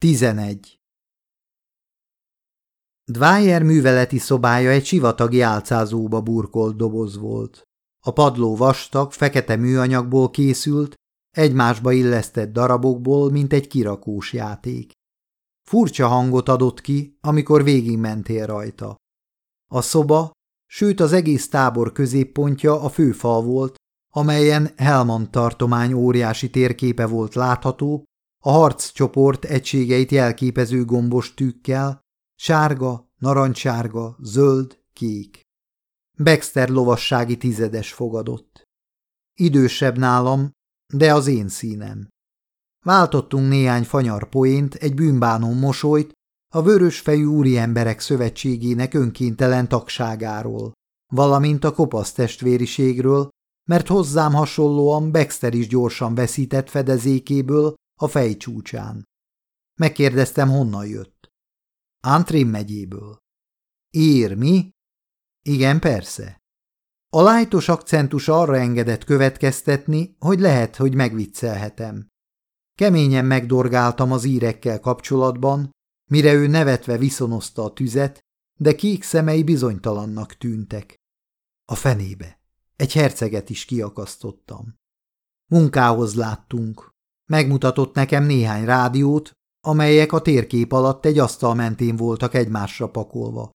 11. Dwyer műveleti szobája egy sivatagi álcázóba burkolt doboz volt. A padló vastag, fekete műanyagból készült, egymásba illesztett darabokból, mint egy kirakós játék. Furcsa hangot adott ki, amikor végigmentél rajta. A szoba, sőt az egész tábor középpontja a főfal volt, amelyen Helmand tartomány óriási térképe volt látható, a harccsoport egységeit jelképező gombos tűkkel, sárga, narancssárga, zöld, kék. Baxter lovassági tizedes fogadott. Idősebb nálam, de az én színem. Váltottunk néhány fanyar poént, egy bűnbánó mosolyt, a vörös fejű úriemberek szövetségének önkéntelen tagságáról, valamint a kopasz testvériségről, mert hozzám hasonlóan Baxter is gyorsan veszített fedezékéből a fejcsúcsán. Megkérdeztem, honnan jött. Antrim megyéből. Ír, mi? Igen, persze. A lájtos akcentus arra engedett következtetni, hogy lehet, hogy megviccelhetem. Keményen megdorgáltam az írekkel kapcsolatban, mire ő nevetve viszonozta a tüzet, de kék szemei bizonytalannak tűntek. A fenébe. Egy herceget is kiakasztottam. Munkához láttunk. Megmutatott nekem néhány rádiót, amelyek a térkép alatt egy asztal mentén voltak egymásra pakolva.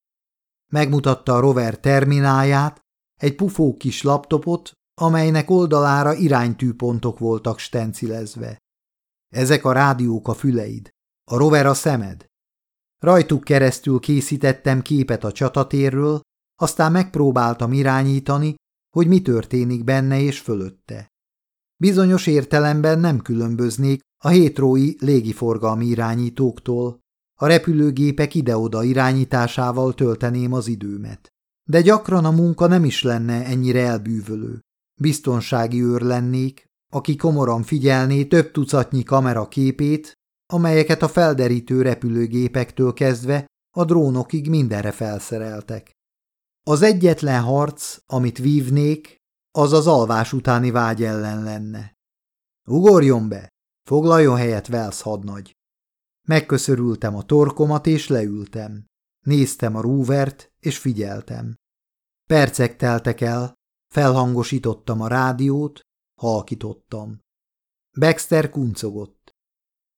Megmutatta a rover termináját, egy pufó kis laptopot, amelynek oldalára iránytűpontok voltak stencilezve. Ezek a rádiók a füleid, a rover a szemed. Rajtuk keresztül készítettem képet a csatatérről, aztán megpróbáltam irányítani, hogy mi történik benne és fölötte. Bizonyos értelemben nem különböznék a hétrói légiforgalmi irányítóktól, a repülőgépek ide-oda irányításával tölteném az időmet. De gyakran a munka nem is lenne ennyire elbűvölő. Biztonsági őr lennék, aki komoran figyelné több tucatnyi kamera képét, amelyeket a felderítő repülőgépektől kezdve a drónokig mindenre felszereltek. Az egyetlen harc, amit vívnék, az az alvás utáni vágy ellen lenne. Ugorjon be! Foglaljon helyet Wells hadnagy! Megköszörültem a torkomat, és leültem. Néztem a rúvert, és figyeltem. Percek teltek el, felhangosítottam a rádiót, halkítottam. Baxter kuncogott.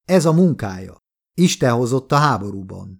Ez a munkája. Isten hozott a háborúban.